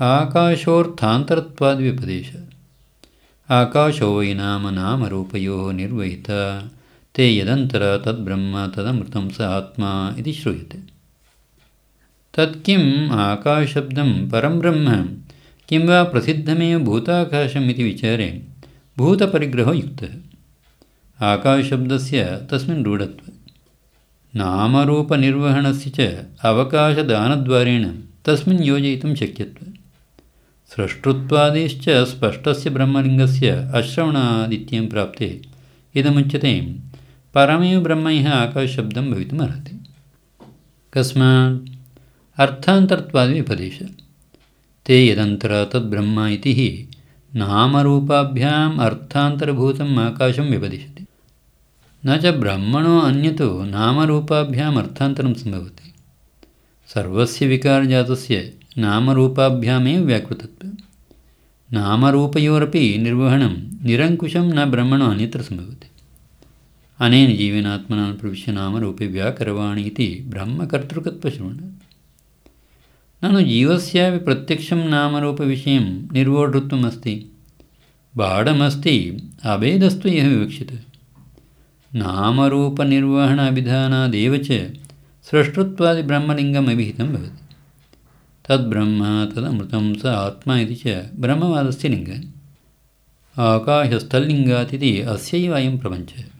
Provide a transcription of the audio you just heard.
आकाशोऽर्थान्तरत्वाद्व्यपदेश आकाशो वै नाम नामरूपयोः निर्वहिता। ते यदन्तर तद्ब्रह्म तदमृतं स आत्मा इति श्रूयते। तत् किम् आकाशशब्दं परं ब्रह्म किं वा प्रसिद्धमेव भूताकाशम् इति विचारे भूतपरिग्रहो युक्तः। आकाशशब्दस्य तस्मिन् रूढत्वं। नामरूपनिर्वहणस्य च अवकाशदानद्वारेण तस्मिन् योजयितुं शक्यत्वं स्रष्टृत्वादिश्च स्पष्टस्य ब्रह्मलिङ्गस्य अश्रवणादित्यं प्राप्ते। इदमुच्यते परमेव ब्रह्म आकाशशब्दं भवितुमर्हति। कस्मात् अर्थान्तरत्वादिव्यपदेश ते यदन्तर तद्ब्रह्म इति नामरूपाभ्याम् अर्थान्तरभूतम् आकाशं व्यपदिशति न च ब्रह्मणो अन्यतो नामरूपाभ्याम् अर्थान्तरं सम्भवति। सर्वस्य विकारजातस्य नामरूपाभ्यामेव व्याकृतत्वं। नामरूपयोरपि निर्वहणं निरङ्कुशं न ब्रह्मणो अन्यत्र सम्भवति। अनेन जीवेनात्मना प्रविश्य नामरूपे व्याकरवाणि इति ब्रह्मकर्तृकत्वश्रवणात् ननु जीवस्यापि प्रत्यक्षं नामरूपविषयं निर्वोढृत्वम् अस्ति बाढमस्ति अभेदस्तु यः विवक्षितः। नामरूपनिर्वहण अभिधानादेव च स्रष्टृत्वादिब्रह्मलिङ्गम् अभिहितं भवति तद्ब्रह्म तदमृतं स आत्मा इति च ब्रह्मवादस्य लिङ्गः। आकाशस्थल्लिङ्गात् इति अस्यैव अयं प्रपञ्चः